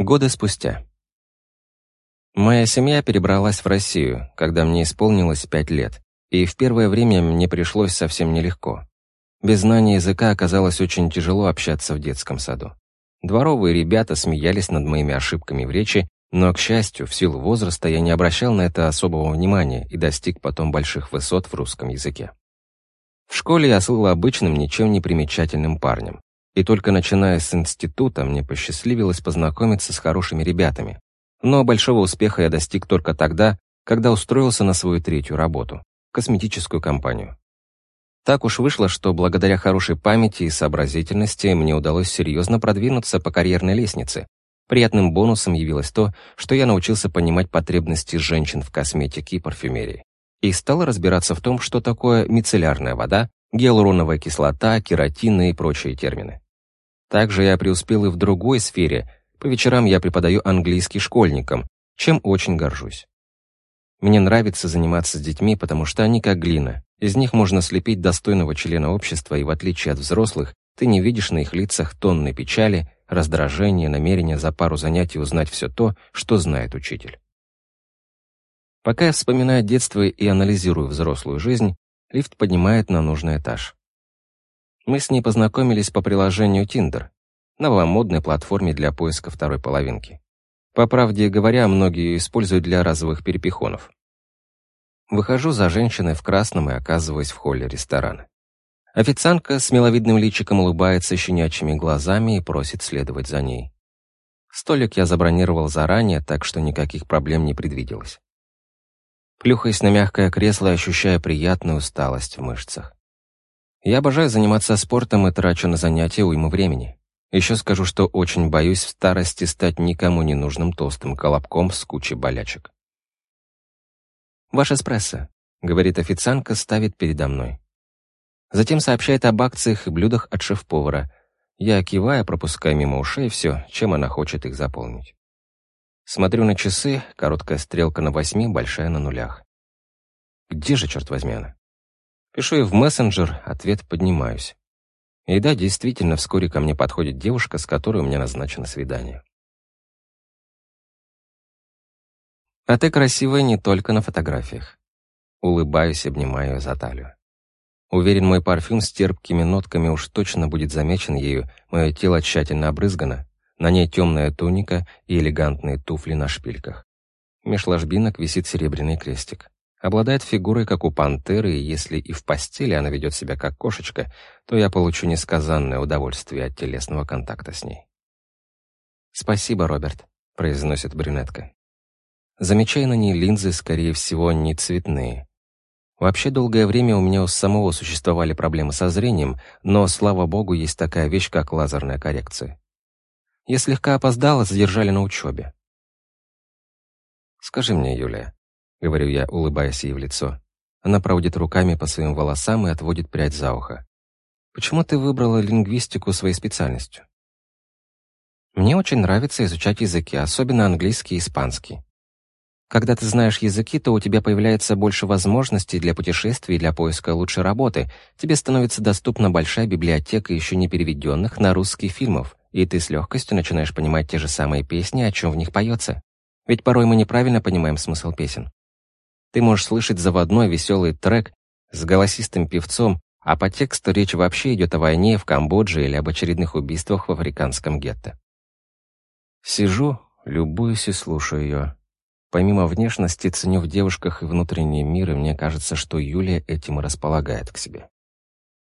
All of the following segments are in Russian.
Годы спустя. Моя семья перебралась в Россию, когда мне исполнилось пять лет, и в первое время мне пришлось совсем нелегко. Без знания языка оказалось очень тяжело общаться в детском саду. Дворовые ребята смеялись над моими ошибками в речи, но, к счастью, в силу возраста я не обращал на это особого внимания и достиг потом больших высот в русском языке. В школе я слыл обычным, ничем не примечательным парнем. И только начиная с института мне посчастливилось познакомиться с хорошими ребятами. Но большого успеха я достиг только тогда, когда устроился на свою третью работу — косметическую компанию. Так уж вышло, что благодаря хорошей памяти и сообразительности мне удалось серьезно продвинуться по карьерной лестнице. Приятным бонусом явилось то, что я научился понимать потребности женщин в косметике и парфюмерии. И стал разбираться в том, что такое мицеллярная вода, гиалуроновая кислота, кератины и прочие термины. Также я преуспел и в другой сфере. По вечерам я преподаю английский школьникам, чем очень горжусь. Мне нравится заниматься с детьми, потому что они как глина, из них можно слепить достойного члена общества, и в отличие от взрослых, ты не видишь на их лицах тонны печали, раздражения, намерения за пару занятий узнать все то, что знает учитель. Пока я вспоминаю детство и анализирую взрослую жизнь, лифт поднимает на нужный этаж. Мы с ней познакомились по приложению Tinder, новомодной платформе для поиска второй половинки. По правде говоря, многие ее используют для разовых перепихонов. Выхожу за женщиной в красном и оказываюсь в холле ресторана. Официантка с миловидным личиком улыбается щенячьими глазами и просит следовать за ней. Столик я забронировал заранее, так что никаких проблем не предвиделось. Плюхаясь на мягкое кресло и ощущая приятную усталость в мышцах. Я обожаю заниматься спортом и трачу на занятия уйму времени. Еще скажу, что очень боюсь в старости стать никому не нужным толстым колобком с кучей болячек. «Ваш эспрессо», — говорит официантка, ставит передо мной. Затем сообщает об акциях и блюдах от шеф-повара. Я киваю, пропуская мимо ушей все, чем она хочет их заполнить. Смотрю на часы, короткая стрелка на восьми, большая на нулях. Где же, черт возьми, она? Пишу ей в мессенджер, ответ поднимаюсь. И да, действительно, вскоре ко мне подходит девушка, с которой у меня назначено свидание. А ты красивая не только на фотографиях. Улыбаюсь, обнимаю ее за талию. Уверен, мой парфюм с терпкими нотками уж точно будет замечен ею, мое тело тщательно обрызгано, на ней темная туника и элегантные туфли на шпильках. Меж ложбинок висит серебряный крестик. Обладает фигурой, как у пантеры, и если и в постели она ведет себя как кошечка, то я получу несказанное удовольствие от телесного контакта с ней. «Спасибо, Роберт», — произносит брюнетка. Замечая на ней линзы, скорее всего, не цветные. Вообще, долгое время у меня у самого существовали проблемы со зрением, но, слава богу, есть такая вещь, как лазерная коррекция. Я слегка опоздала, задержали на учебе. «Скажи мне, Юлия», — говорю я, улыбаясь ей в лицо. Она проводит руками по своим волосам и отводит прядь за ухо. «Почему ты выбрала лингвистику своей специальностью?» «Мне очень нравится изучать языки, особенно английский и испанский. Когда ты знаешь языки, то у тебя появляется больше возможностей для путешествий и для поиска лучшей работы. Тебе становится доступна большая библиотека еще не переведенных на русский фильмов, и ты с легкостью начинаешь понимать те же самые песни, о чем в них поется. Ведь порой мы неправильно понимаем смысл песен. Ты можешь слышать заводной веселый трек с голосистым певцом, а по тексту речь вообще идет о войне в Камбодже или об очередных убийствах в африканском гетто. Сижу, любуюсь и слушаю ее. Помимо внешности, ценю в девушках и внутренний мир, и мне кажется, что Юлия этим и располагает к себе.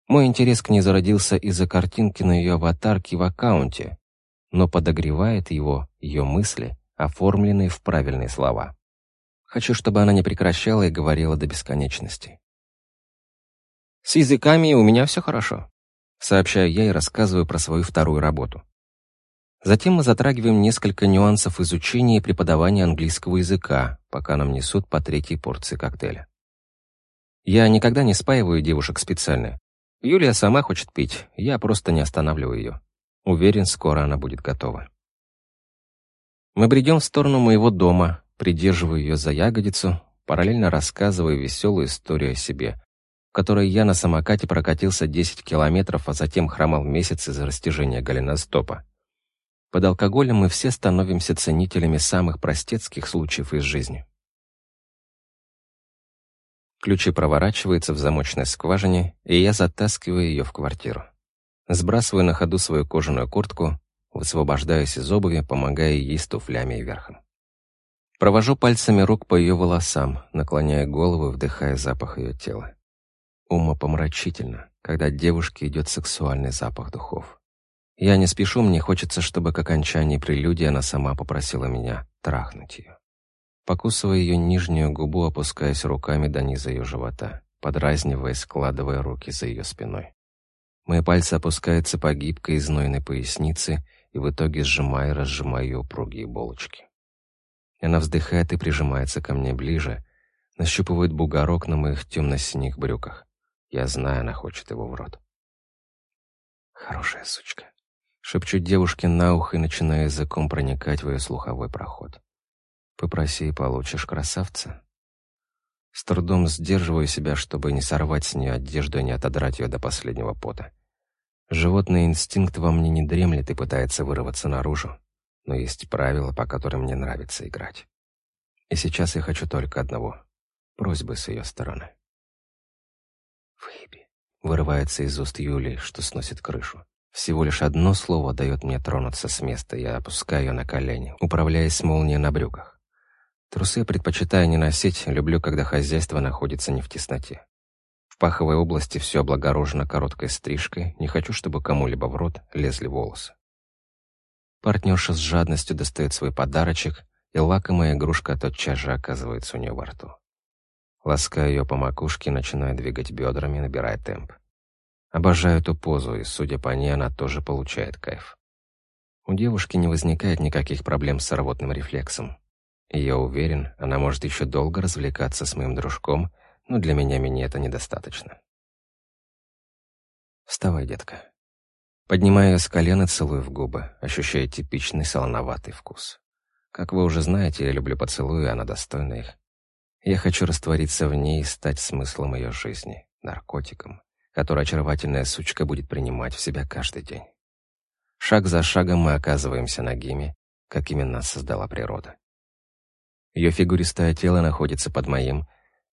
Мой интерес к ней зародился из-за картинки на ее аватарке в аккаунте, но подогревает его ее мысли, оформленные в правильные слова. Хочу, чтобы она не прекращала и говорила до бесконечности. «С языками у меня все хорошо», — сообщаю я и рассказываю про свою вторую работу. Затем мы затрагиваем несколько нюансов изучения и преподавания английского языка, пока нам несут по третьей порции коктейля. Я никогда не спаиваю девушек специально. Юлия сама хочет пить, я просто не останавливаю ее. Уверен, скоро она будет готова. Мы бредем в сторону моего дома, придерживаю ее за ягодицу, параллельно рассказывая веселую историю о себе, в которой я на самокате прокатился 10 километров, а затем хромал месяц из-за растяжения голеностопа. Под алкоголем мы все становимся ценителями самых простецких случаев из жизни. Ключи проворачиваются в замочной скважине, и я затаскиваю ее в квартиру. Сбрасываю на ходу свою кожаную куртку, высвобождаюсь из обуви, помогая ей с туфлями и верхом. Провожу пальцами рук по ее волосам, наклоняя голову, вдыхая запах ее тела. Умопомрачительно, когда девушке идет сексуальный запах духов. Я не спешу, мне хочется, чтобы к окончании прелюдии она сама попросила меня трахнуть ее. Покусывая ее нижнюю губу, опускаясь руками до низа ее живота, подразнивая, складывая руки за ее спиной. Мои пальцы опускаются по гибкой знойной пояснице и в итоге сжимая и разжимая ее упругие булочки. Она вздыхает и прижимается ко мне ближе, нащупывает бугорок на моих темно-синих брюках. Я знаю, она хочет его в рот. Хорошая сучка. Шепчу девушке на ухо и начинаю языком проникать в ее слуховой проход. «Попроси и получишь, красавца». С трудом сдерживаю себя, чтобы не сорвать с нее одежду и не отодрать ее до последнего пота. Животный инстинкт во мне не дремлет и пытается вырваться наружу, но есть правила, по которым мне нравится играть. И сейчас я хочу только одного — просьбы с ее стороны. «Выеби», — вырывается из уст Юлии, что сносит крышу. Всего лишь одно слово дает мне тронуться с места, я опускаю ее на колени, управляясь молнией на брюках. Трусы предпочитаю не носить, люблю, когда хозяйство находится не в тесноте. В паховой области все облагорожено короткой стрижкой, не хочу, чтобы кому-либо в рот лезли волосы. Партнерша с жадностью достает свой подарочек, и лакомая игрушка тотчас же оказывается у нее во рту. Ласкаю ее по макушке, начинаю двигать бедрами, набирая темп. Обожаю эту позу, и, судя по ней, она тоже получает кайф. У девушки не возникает никаких проблем с рвотным рефлексом. Я уверен, она может еще долго развлекаться с моим дружком, но для меня мини это недостаточно. Вставай, детка. Поднимаю ее с колена, целую в губы, ощущая типичный солоноватый вкус. Как вы уже знаете, я люблю поцелуи, она достойна их. Я хочу раствориться в ней и стать смыслом ее жизни, наркотиком, который очаровательная сучка будет принимать в себя каждый день. Шаг за шагом мы оказываемся нагими, какими нас создала природа. Ее фигуристое тело находится под моим,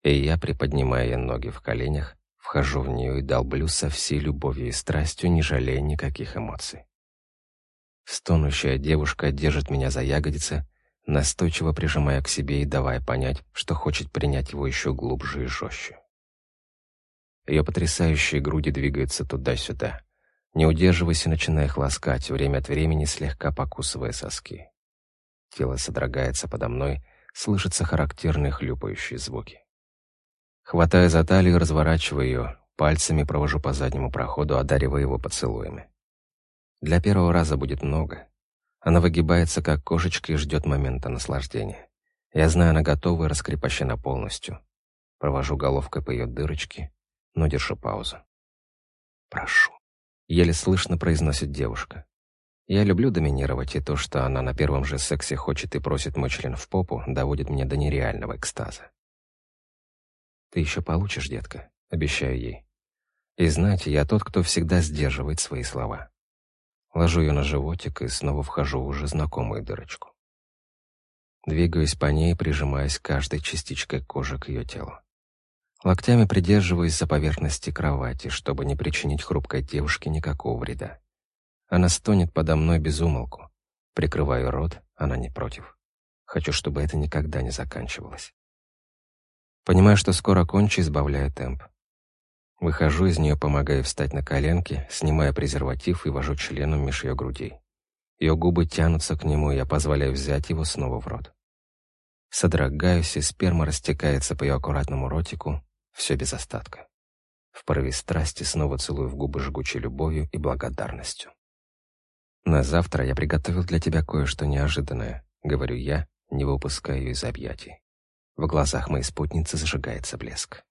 и я, приподнимая ноги в коленях, вхожу в нее и долблю со всей любовью и страстью, не жалея никаких эмоций. Стонущая девушка держит меня за ягодицы, настойчиво прижимая к себе и давая понять, что хочет принять его еще глубже и жестче. Ее потрясающие груди двигаются туда-сюда. Не удерживаясь и начиная их ласкать, время от времени слегка покусывая соски. Тело содрогается подо мной, слышатся характерные хлюпающие звуки. Хватая за талию, разворачиваю ее, пальцами провожу по заднему проходу, одаривая его поцелуями. Для первого раза будет много. Она выгибается, как кошечка, и ждет момента наслаждения. Я знаю, она готова и раскрепощена полностью. Провожу головкой по ее дырочке, но держу паузу. «Прошу», — еле слышно произносит девушка. Я люблю доминировать, и то, что она на первом же сексе хочет и просит мой член в попу, доводит меня до нереального экстаза. «Ты еще получишь, детка», — обещаю ей. И знаете, я тот, кто всегда сдерживает свои слова. Ложу ее на животик и снова вхожу в уже знакомую дырочку. Двигаюсь по ней, прижимаясь каждой частичкой кожи к ее телу. Локтями придерживаюсь за поверхности кровати, чтобы не причинить хрупкой девушке никакого вреда. Она стонет подо мной без умолку. Прикрываю рот, она не против. Хочу, чтобы это никогда не заканчивалось. Понимаю, что скоро кончу, избавляю темп. Выхожу из нее, помогая встать на коленки, снимая презерватив и вожу членом меж ее грудей. Ее губы тянутся к нему, и я позволяю взять его снова в рот. Содрогаюсь, и сперма растекается по ее аккуратному ротику, все без остатка. В порыве страсти снова целую в губы жгучей любовью и благодарностью. «На завтра я приготовил для тебя кое-что неожиданное», — говорю я, не выпуская ее из объятий. В глазах моей спутницы зажигается блеск.